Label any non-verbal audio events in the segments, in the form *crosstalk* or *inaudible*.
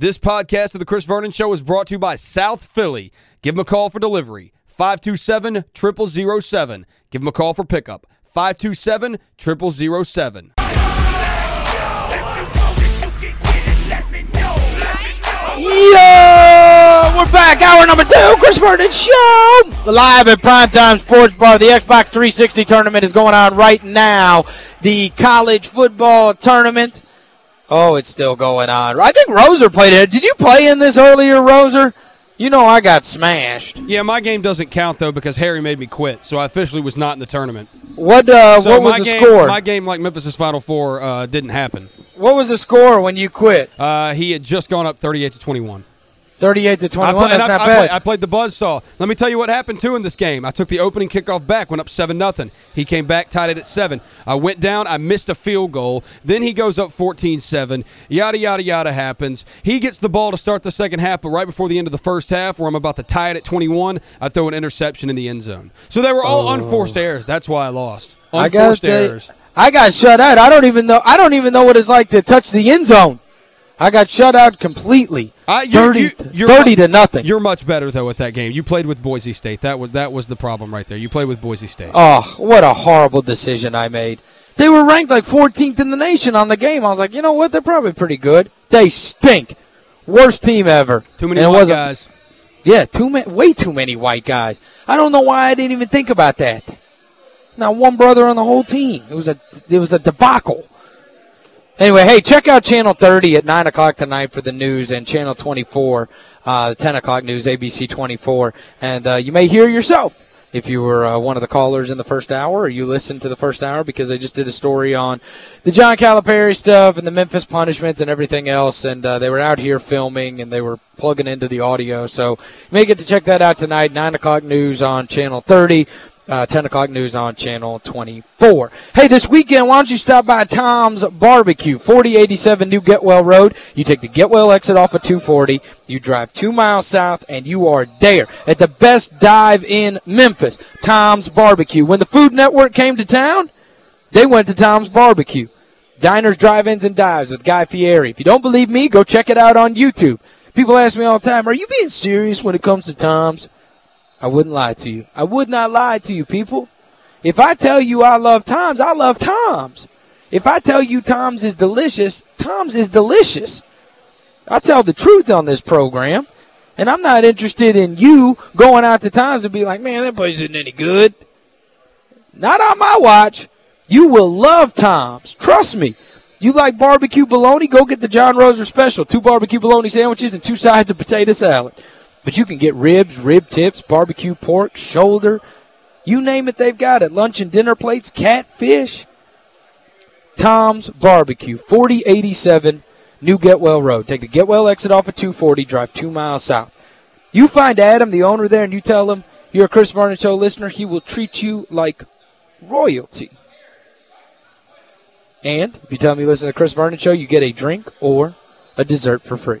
This podcast of The Chris Vernon Show is brought to you by South Philly. Give them a call for delivery. 527-0007. Give them a call for pickup. 527-0007. Yo! We're back. Hour number two, Chris Vernon Show. Live at Primetime Sports Bar. The Xbox 360 tournament is going on right now. The college football tournament. Oh, it's still going on. I think Roser played it. Did you play in this earlier, Roser? You know I got smashed. Yeah, my game doesn't count, though, because Harry made me quit, so I officially was not in the tournament. What uh, so what was the game, score? My game, like Memphis' Final Four, uh, didn't happen. What was the score when you quit? Uh, he had just gone up 38 to 21. 38 to 21, I, that's not I bad. Played, I played the buzzsaw. Let me tell you what happened, too, in this game. I took the opening kickoff back, went up 7 nothing. He came back, tied it at 7. I went down, I missed a field goal. Then he goes up 14-7. Yada, yada, yada happens. He gets the ball to start the second half, but right before the end of the first half, where I'm about to tie it at 21, I throw an interception in the end zone. So they were all Oh. unforced errors. That's why I lost. I Unforced uh, errors. I got shut out. I don't even know I don't even know what it's like to touch the end zone. I got shut out completely. I, you, 30, you, you're 30 to nothing. You're much better, though, at that game. You played with Boise State. That was that was the problem right there. You played with Boise State. Oh, what a horrible decision I made. They were ranked like 14th in the nation on the game. I was like, you know what? They're probably pretty good. They stink. Worst team ever. Too many white guys. Yeah, too many, way too many white guys. I don't know why I didn't even think about that. Not one brother on the whole team. It was a it was a debacle. Anyway, hey, check out Channel 30 at 9 o'clock tonight for the news and Channel 24, uh, the 10 o'clock news, ABC 24. And uh, you may hear yourself if you were uh, one of the callers in the first hour or you listened to the first hour because they just did a story on the John Calipari stuff and the Memphis punishments and everything else. And uh, they were out here filming and they were plugging into the audio. So you may get to check that out tonight, 9 o'clock news on Channel 30 uh, 10 o'clock news on Channel 24. Hey, this weekend, why don't you stop by Tom's Barbecue, 4087 New Getwell Road. You take the Getwell exit off of 240, you drive two miles south, and you are there at the best dive in Memphis, Tom's Barbecue. When the Food Network came to town, they went to Tom's Barbecue. Diners, Drive-Ins, and Dives with Guy Fieri. If you don't believe me, go check it out on YouTube. People ask me all the time, are you being serious when it comes to Tom's? I wouldn't lie to you. I would not lie to you, people. If I tell you I love Tom's, I love Tom's. If I tell you Tom's is delicious, Tom's is delicious. I tell the truth on this program. And I'm not interested in you going out to Tom's and be like, man, that place isn't any good. Not on my watch. You will love Tom's. Trust me. You like barbecue bologna? Go get the John Roser special. Two barbecue bologna sandwiches and two sides of potato salad. But you can get ribs, rib tips, barbecue pork, shoulder. You name it, they've got it. Lunch and dinner plates, catfish. Tom's Barbecue, 4087 New Getwell Road. Take the Getwell exit off at 240, drive two miles south. You find Adam, the owner there, and you tell him you're a Chris Vernon Show listener, he will treat you like royalty. And if you tell him you listen to Chris Vernon Show, you get a drink or a dessert for free.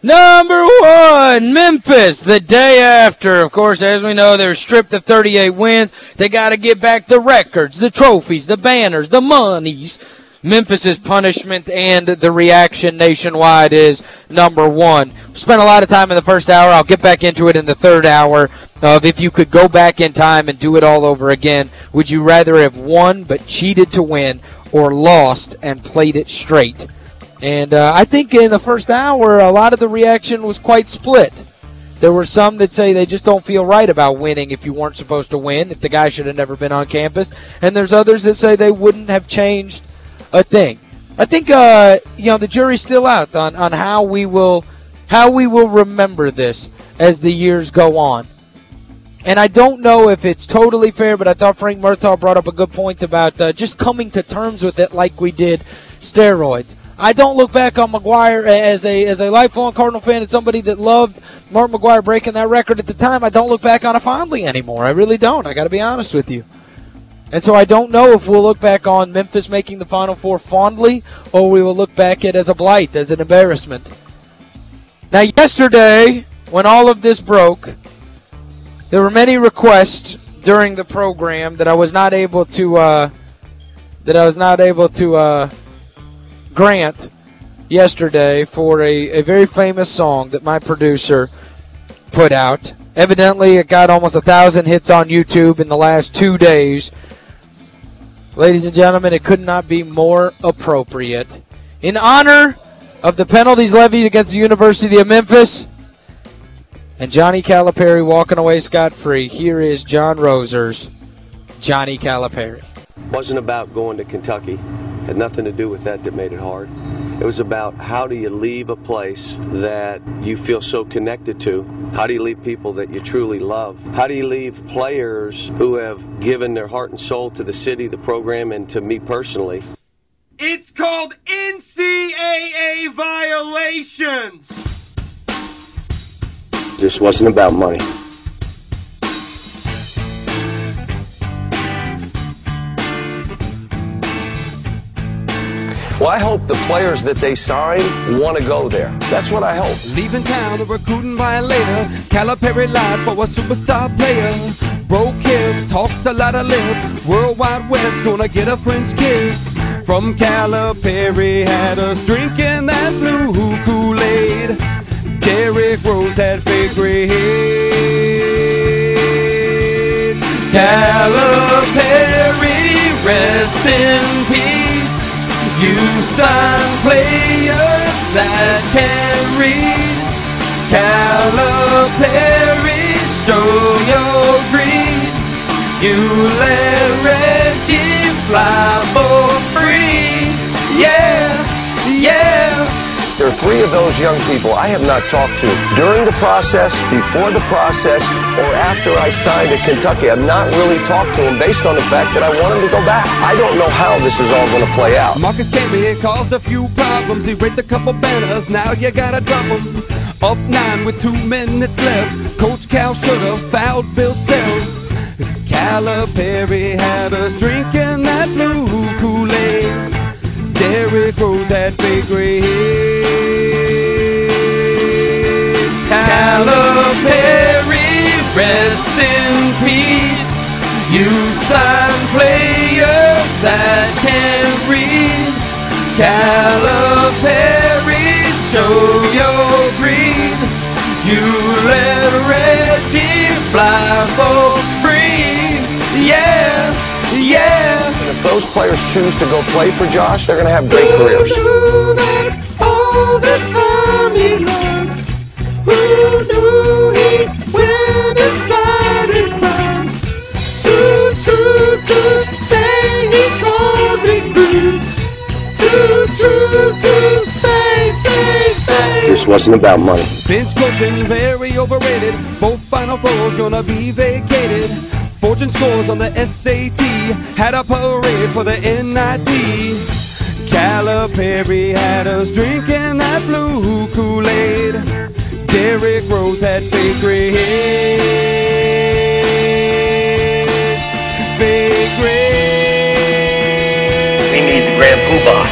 Number one, Memphis, the day after. Of course, as we know, they're stripped of 38 wins. They got to get back the records, the trophies, the banners, the monies. Memphis's punishment and the reaction nationwide is number one. Spent a lot of time in the first hour. I'll get back into it in the third hour of if you could go back in time and do it all over again, would you rather have won but cheated to win or lost and played it straight? And uh, I think in the first hour, a lot of the reaction was quite split. There were some that say they just don't feel right about winning if you weren't supposed to win, if the guy should have never been on campus. And there's others that say they wouldn't have changed a thing. I think uh, you know the jury's still out on on how we will how we will remember this as the years go on. And I don't know if it's totally fair, but I thought Frank Murtaugh brought up a good point about uh, just coming to terms with it like we did steroids. I don't look back on McGwire as a as a lifelong Cardinal fan and somebody that loved Mark McGwire breaking that record at the time. I don't look back on it fondly anymore. I really don't. I got to be honest with you. And so I don't know if we'll look back on Memphis making the Final Four fondly or we will look back at it as a blight, as an embarrassment. Now, yesterday, when all of this broke, there were many requests during the program that I was not able to uh, that I was not able to uh, grant yesterday for a, a very famous song that my producer put out. Evidently, it got almost a thousand hits on YouTube in the last two days. Ladies and gentlemen, it could not be more appropriate. In honor of the penalties levied against the University of Memphis and Johnny Calipari walking away scot-free, here is John Roser's Johnny Calipari. wasn't about going to Kentucky. Had nothing to do with that that made it hard. It was about how do you leave a place that you feel so connected to? How do you leave people that you truly love? How do you leave players who have given their heart and soul to the city, the program, and to me personally? It's called NCAA violations. This wasn't about money. Well, I hope the players that they sign want to go there. That's what I hope. Leaving town, a recruiting violator. Calipari lied for a superstar player. Broke hips, talks a lot of lip. World Wide Wes gonna get a French kiss. From Calipari, had us drinking that blue Kool-Aid. Derrick Rose had fake. Calipari, rest in. You sign players that can read. Calipari, show your greed. You let three of those young people I have not talked to during the process, before the process, or after I signed at Kentucky. I've not really talked to them based on the fact that I want them to go back. I don't know how this is all going to play out. Marcus Camby caused a few problems. He raked a couple banners. Now you gotta drop 'em. Up nine with two minutes left. Coach Cal should've fouled Bill Self. Calipari had us drinking that blue Kool-Aid. Derrick Rose had fake gray Calipari, rest in peace. You sign players that can read. Calipari, show your greed. You let Reggie fly for free. Yeah, yeah. If those players choose to go play for Josh, they're going to have great careers. Wasn't about money. Bench coaching very overrated. Both Final Fours gonna be vacated. Fortune scores on the SAT. Had a parade for the NIT. Calipari had us drinking that blue Kool-Aid. Derrick Rose had fake gray hair. Fake gray. We need the Grand Poobah.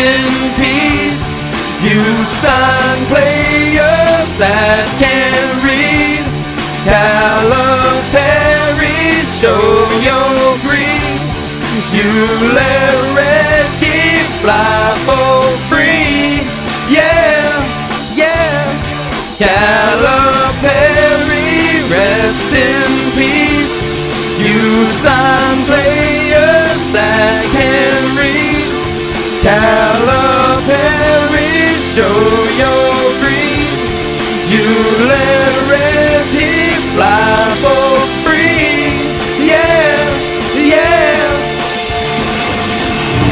In peace. You sign players that can read. Calipari, show your greed. You let Reggie fly for free. Yeah, yeah. Calipari, rest in peace. You sign players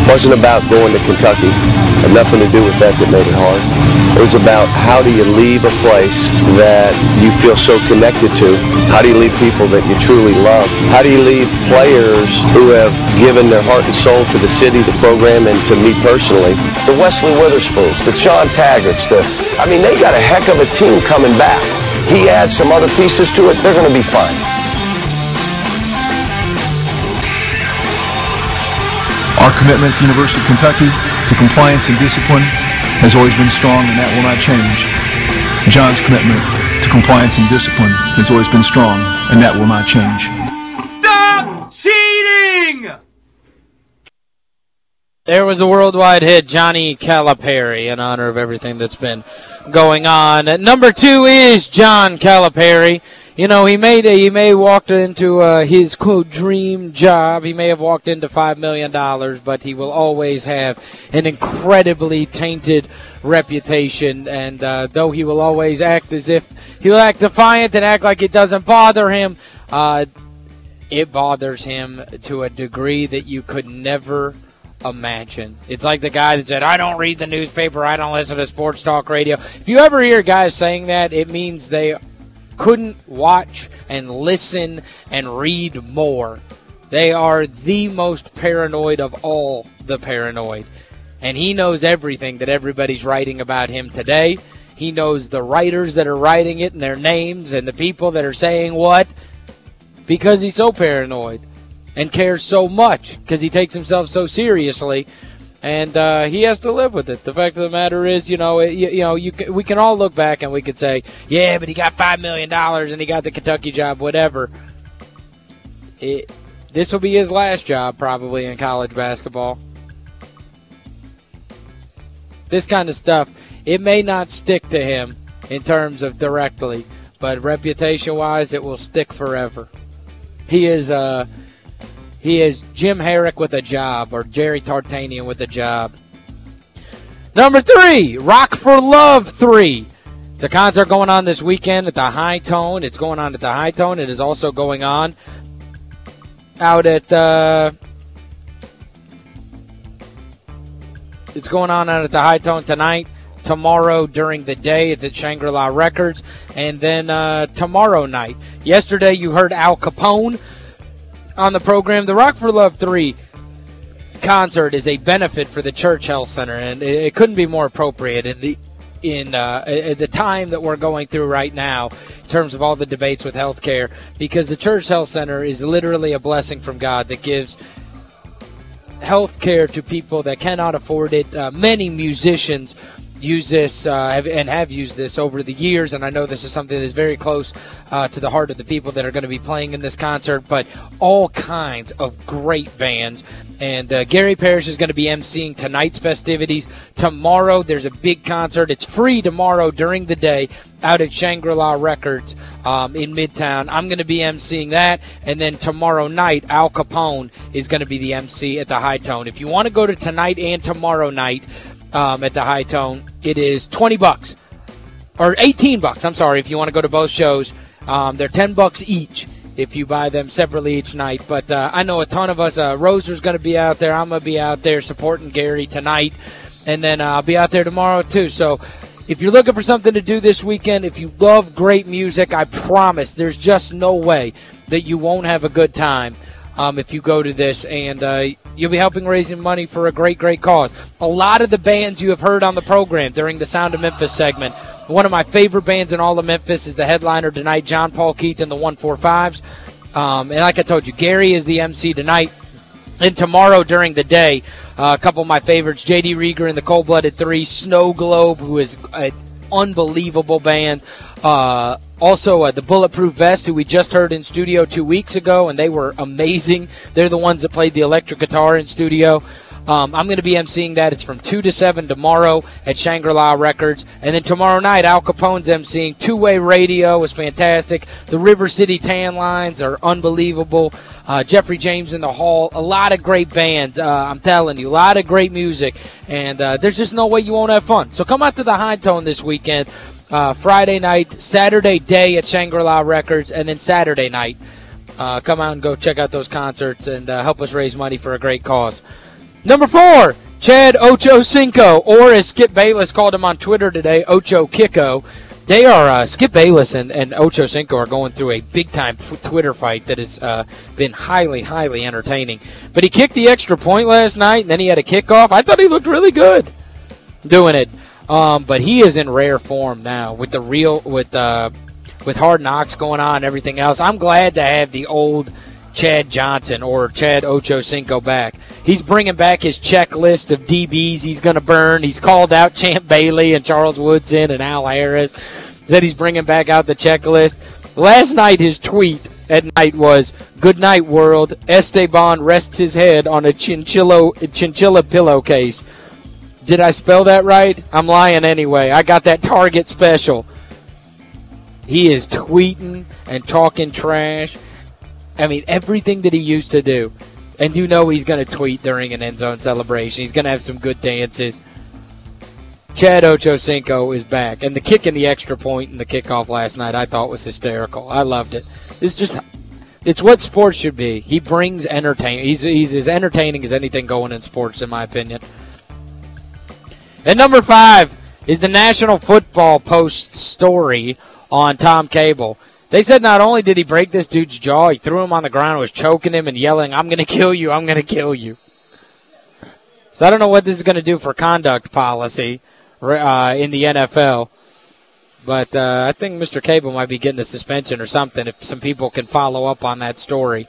wasn't about going to Kentucky. Had nothing to do with that that made it hard. It was about how do you leave a place that you feel so connected to? How do you leave people that you truly love? How do you leave players who have given their heart and soul to the city, the program, and to me personally? The Wesley Witherspoons, the Shawn Taggarts, the I mean, they got a heck of a team coming back. He adds some other pieces to it, they're going to be fine. Our commitment to University of Kentucky to compliance and discipline has always been strong, and that will not change. John's commitment to compliance and discipline has always been strong, and that will not change. Stop cheating! There was a worldwide hit, Johnny Calipari, in honor of everything that's been going on. Number two is John Calipari. You know, he may he may walked into uh, his, quote, dream job. He may have walked into $5 million, dollars, but he will always have an incredibly tainted reputation. And uh, though he will always act as if, he will act defiant and act like it doesn't bother him, uh, it bothers him to a degree that you could never imagine. It's like the guy that said, I don't read the newspaper, I don't listen to sports talk radio. If you ever hear guys saying that, it means they couldn't watch and listen and read more. They are the most paranoid of all the paranoid. And he knows everything that everybody's writing about him today. He knows the writers that are writing it and their names and the people that are saying what because he's so paranoid and cares so much because he takes himself so seriously and uh, he has to live with it. The fact of the matter is, you know, you, you know, you we can all look back and we could say, yeah, but he got $5 million and he got the Kentucky job, whatever. It, this will be his last job probably in college basketball. This kind of stuff, it may not stick to him in terms of directly, but reputation-wise, it will stick forever. He is... Uh, he is Jim Harrick with a job or Jerry Tarkanian with a job. Number three, Rock for Love 3. It's a concert going on this weekend at the Hi-Tone. It's going on at the Hi-Tone. It is also going on out at... Uh, it's going on out at the Hi-Tone tonight. Tomorrow during the day, it's at Shangri-La Records. And then uh, tomorrow night. Yesterday you heard Al Capone on the program. The Rock for Love 3 concert is a benefit for the Church Health Center, and it, it couldn't be more appropriate in the in uh, the time that we're going through right now in terms of all the debates with health care because the Church Health Center is literally a blessing from God that gives health care to people that cannot afford it. Uh, many musicians use this uh, have, and have used this over the years, and I know this is something that's very close uh, to the heart of the people that are going to be playing in this concert, but all kinds of great bands. And uh, Gary Parrish is going to be emceeing tonight's festivities. Tomorrow there's a big concert. It's free tomorrow during the day out at Shangri-La Records um, in Midtown. I'm going to be emceeing that, and then tomorrow night, Al Capone is going to be the MC at the Hi-Tone. If you want to go to tonight and tomorrow night, um, at the Hi-Tone. It is 20 bucks or 18 bucks. I'm sorry if you want to go to both shows. Um, they're 10 bucks each if you buy them separately each night. But uh, I know a ton of us. Uh, Roser's going to be out there. I'm going to be out there supporting Gary tonight. And then uh, I'll be out there tomorrow, too. So if you're looking for something to do this weekend, if you love great music, I promise there's just no way that you won't have a good time um, if you go to this. And uh, you'll be helping raising money for a great, great cause. A lot of the bands you have heard on the program during the Sound of Memphis segment, one of my favorite bands in all of Memphis is the headliner tonight, John Paul Keith and the 145s. Um, and like I told you, Gary is the MC tonight. And tomorrow during the day, uh, a couple of my favorites, J.D. Rieger and the Cold-Blooded Three, Snow Globe, who is an unbelievable band. Uh, also, uh, the Bulletproof Vest, who we just heard in studio two weeks ago, and they were amazing. They're the ones that played the electric guitar in studio. Um, I'm going to be emceeing that. It's from 2 to 7 tomorrow at Shangri-La Records. And then tomorrow night, Al Capone's emceeing. Two-Way Radio is fantastic. The River City Tan Lines are unbelievable. Uh, Jeffrey James in the Hall. A lot of great bands, uh, I'm telling you. A lot of great music. And uh, there's just no way you won't have fun. So come out to the Hi-Tone this weekend uh, Friday night, Saturday day at Shangri-La Records, and then Saturday night. Uh, come out and go check out those concerts and uh, help us raise money for a great cause. Number four, Chad Ocho Cinco, or as Skip Bayless called him on Twitter today, Ocho Kiko. They are, uh, Skip Bayless and, and Ocho Cinco are going through a big-time Twitter fight that has uh, been highly, highly entertaining. But he kicked the extra point last night, and then he had a kickoff. I thought he looked really good doing it. Um, but he is in rare form now with the real, with, uh, with Hard Knocks going on and everything else. I'm glad to have the old Chad Johnson or Chad Ocho Cinco back. He's bringing back his checklist of DBs he's going to burn. He's called out *laughs* Champ Bailey and Charles Woodson and Al Harris. Said he's bringing back out the checklist. Last night his tweet at night was, Good night, world. Esteban rests his head on a chinchilla, chinchilla pillowcase. Did I spell that right? I'm lying anyway. I got that Target special. He is tweeting and talking trash. I mean, everything that he used to do. And you know he's going to tweet during an end zone celebration. He's going to have some good dances. Chad Ochocinco is back. And the kick and the extra point in the kickoff last night I thought was hysterical. I loved it. It's just it's what sports should be. He brings entertainment. He's, he's as entertaining as anything going in sports, in my opinion. And number five is the National Football Post story on Tom Cable. They said not only did he break this dude's jaw, he threw him on the ground was choking him and yelling, I'm going to kill you, I'm going to kill you. So I don't know what this is going to do for conduct policy uh, in the NFL. But uh, I think Mr. Cable might be getting a suspension or something if some people can follow up on that story.